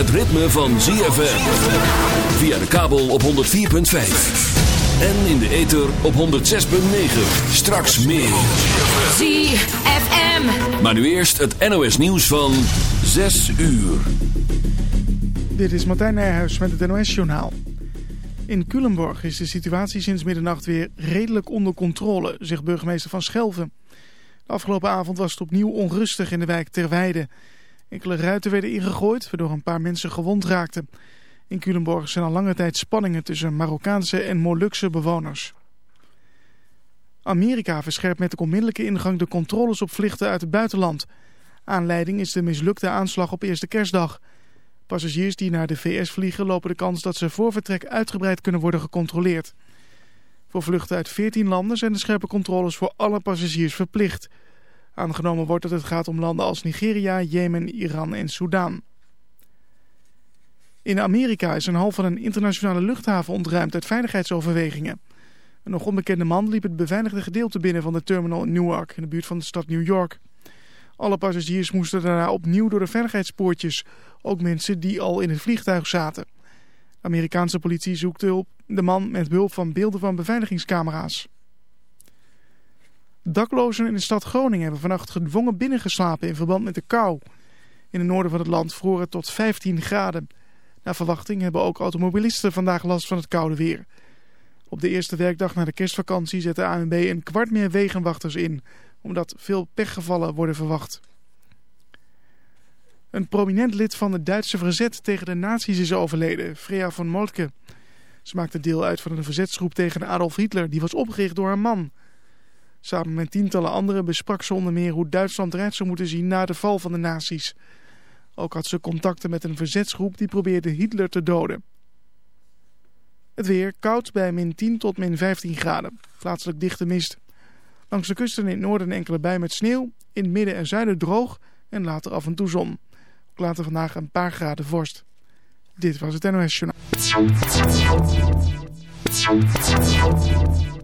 het ritme van ZFM. Via de kabel op 104.5. En in de ether op 106.9. Straks meer. ZFM. Maar nu eerst het NOS nieuws van 6 uur. Dit is Martijn Nijhuis met het NOS-journaal. In Culemborg is de situatie sinds middernacht weer redelijk onder controle, zegt burgemeester Van Schelven. De afgelopen avond was het opnieuw onrustig in de wijk Terweide. Enkele ruiten werden ingegooid, waardoor een paar mensen gewond raakten. In Culemborg zijn al lange tijd spanningen tussen Marokkaanse en Molukse bewoners. Amerika verscherpt met de onmiddellijke ingang de controles op vluchten uit het buitenland. Aanleiding is de mislukte aanslag op eerste kerstdag. Passagiers die naar de VS vliegen lopen de kans dat ze voor vertrek uitgebreid kunnen worden gecontroleerd. Voor vluchten uit 14 landen zijn de scherpe controles voor alle passagiers verplicht. Aangenomen wordt dat het gaat om landen als Nigeria, Jemen, Iran en Soudaan. In Amerika is een hal van een internationale luchthaven ontruimd uit veiligheidsoverwegingen. Een nog onbekende man liep het beveiligde gedeelte binnen van de terminal in Newark, in de buurt van de stad New York. Alle passagiers moesten daarna opnieuw door de veiligheidspoortjes, ook mensen die al in het vliegtuig zaten. De Amerikaanse politie zoekt hulp de man met behulp van beelden van beveiligingscamera's. Daklozen in de stad Groningen hebben vannacht gedwongen binnengeslapen in verband met de kou. In het noorden van het land vroor het tot 15 graden. Naar verwachting hebben ook automobilisten vandaag last van het koude weer. Op de eerste werkdag na de kerstvakantie zet de ANWB een kwart meer wegenwachters in, omdat veel pechgevallen worden verwacht. Een prominent lid van het Duitse verzet tegen de nazi's is overleden, Freya von Moltke. Ze maakte deel uit van een verzetsgroep tegen Adolf Hitler, die was opgericht door haar man. Samen met tientallen anderen besprak ze onder meer hoe Duitsland eruit zou moeten zien na de val van de nazi's. Ook had ze contacten met een verzetsgroep die probeerde Hitler te doden. Het weer koud bij min 10 tot min 15 graden. Plaatselijk dichte mist. Langs de kusten in het noorden enkele bij met sneeuw. In het midden en zuiden droog en later af en toe zon. Ook later vandaag een paar graden vorst. Dit was het NOS Journaal.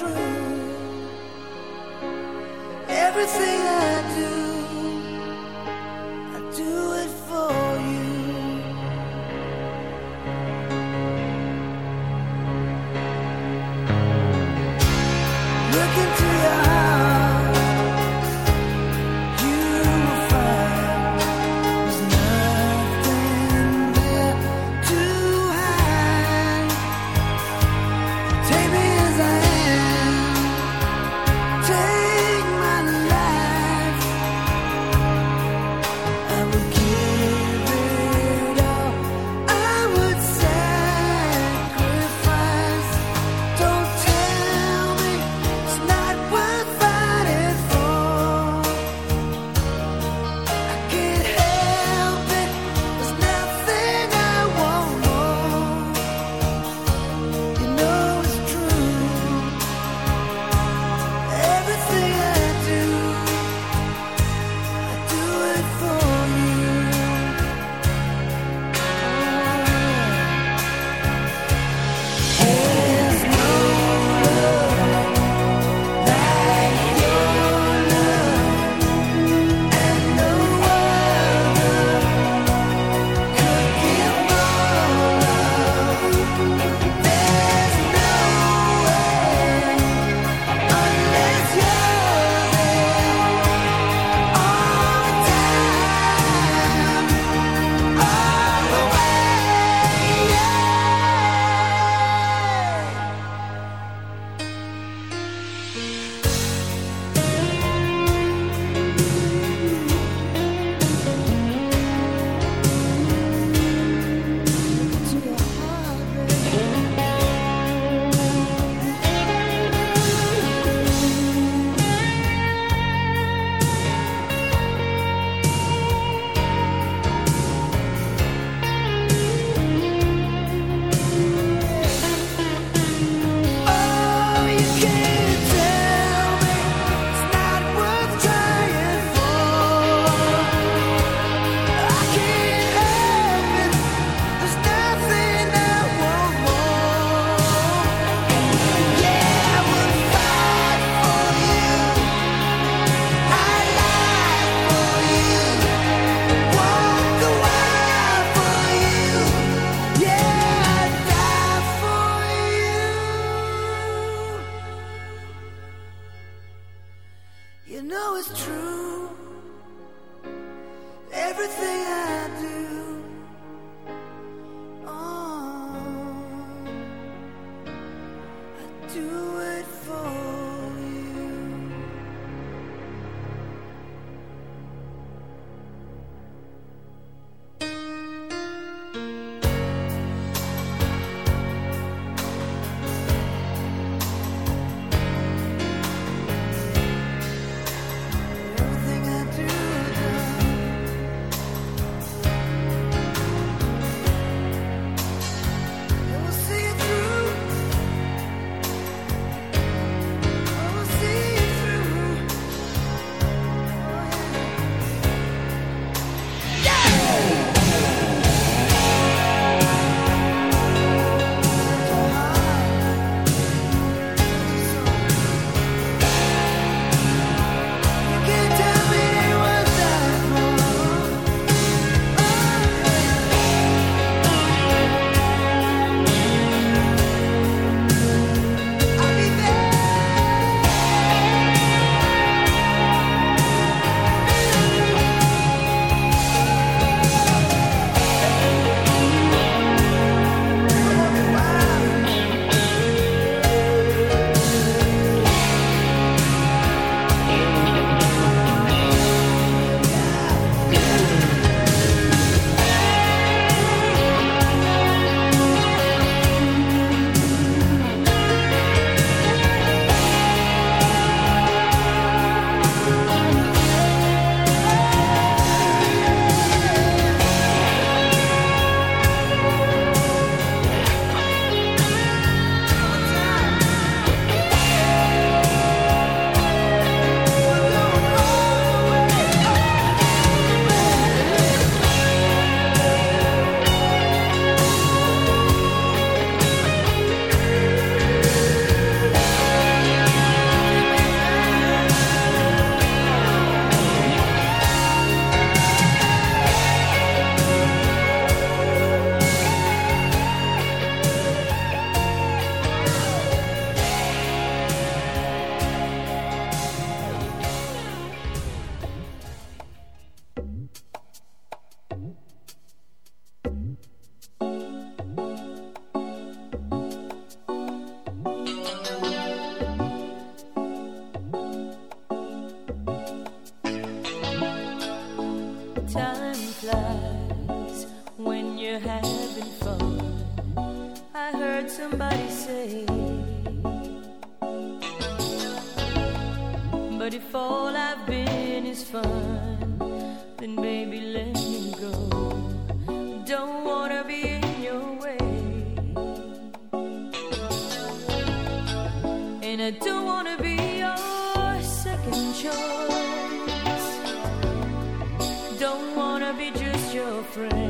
True. Everything I time flies when you're having fun. I heard somebody say, But if all I've been is fun, then baby, let me go. train.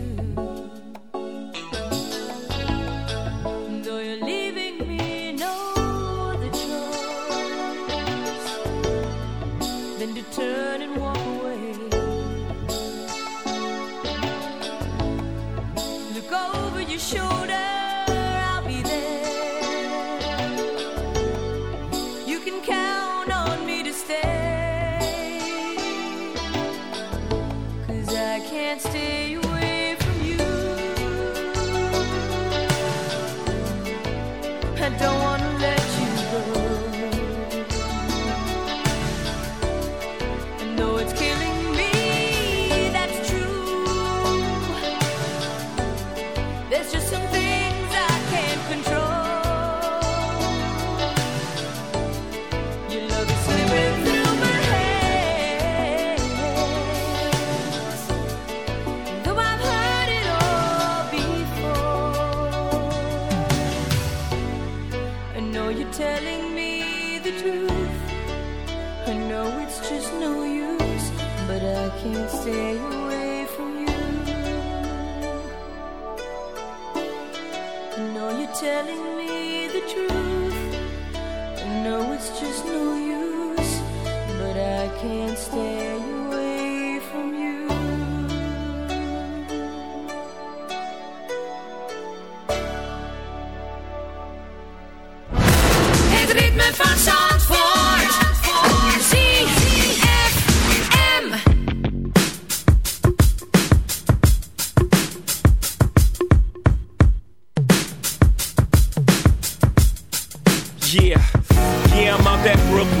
At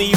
Need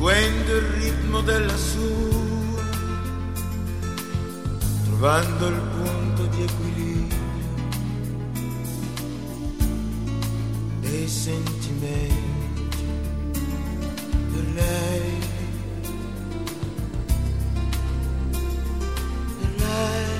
seguendo il ritmo della sua, trovando il punto di equilibrio dei sentimenti per lei, per lei.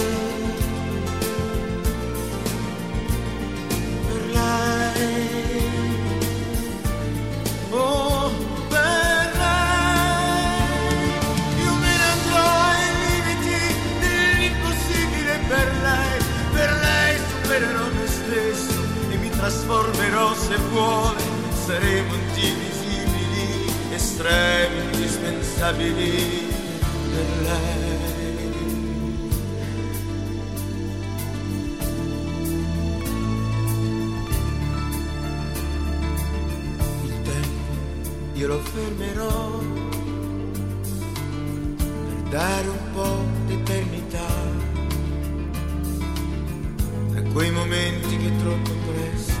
Vuole. Saremo indivisibili, estremi, indispensabili per lei. tempo io lo fermerò per dare un po' d'eternità a quei momenti che troppo presto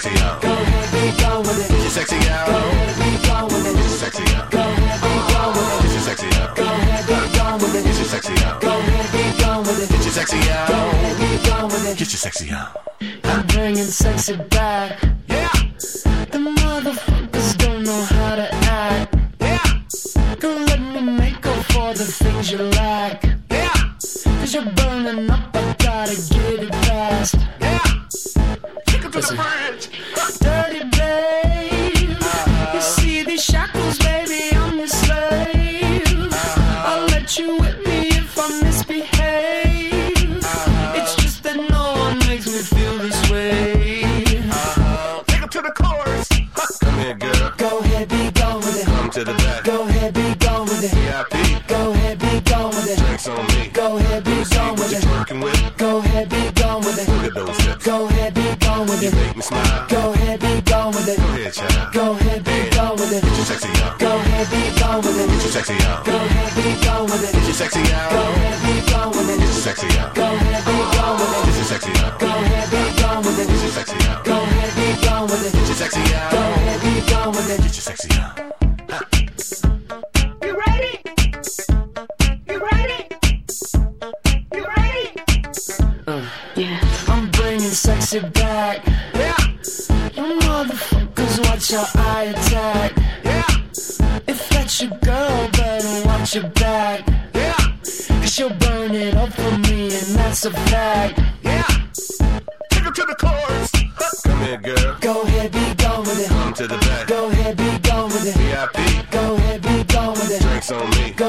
Sexy out. Go ahead, be gone with it. Sexy out. Go ahead, be gone with it. your sexy out. Go ahead, be gone with it. Get your sexy out. Go ahead, be gone with it. your sexy. Go ahead, be gone with it. Get your sexy Go out. ahead, be gone with it. Get your sexy out. I'm bringing sexy back.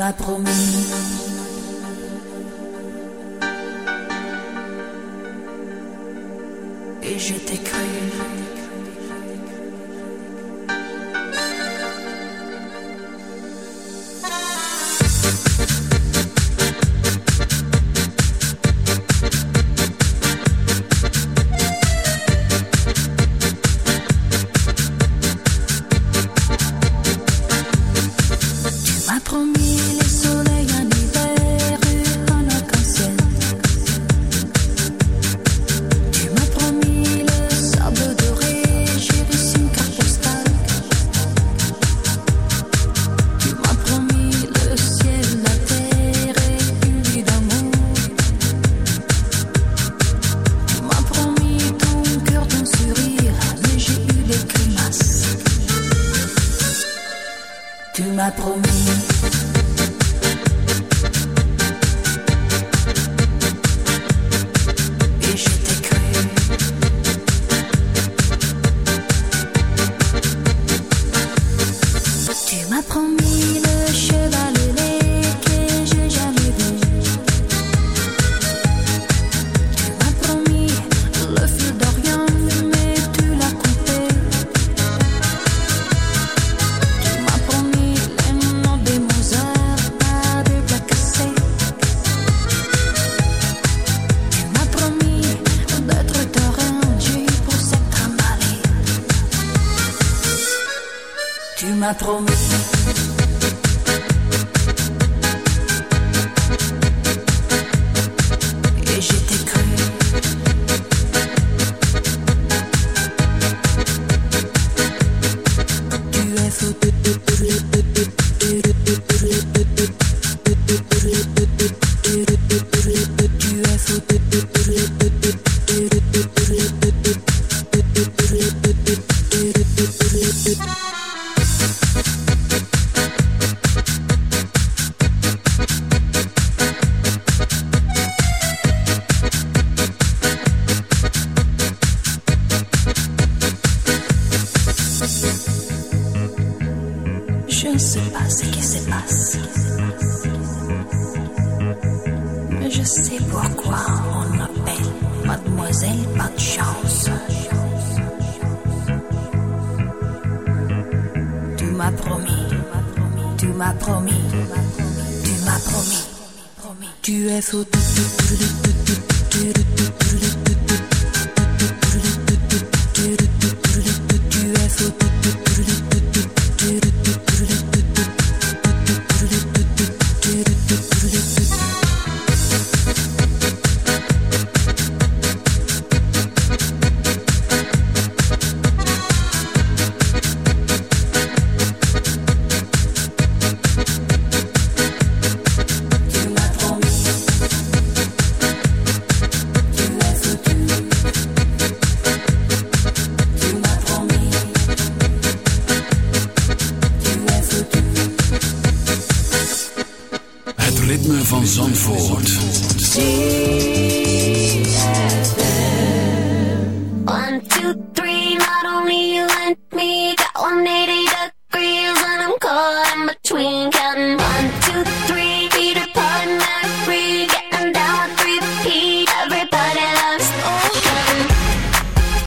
m'a promis.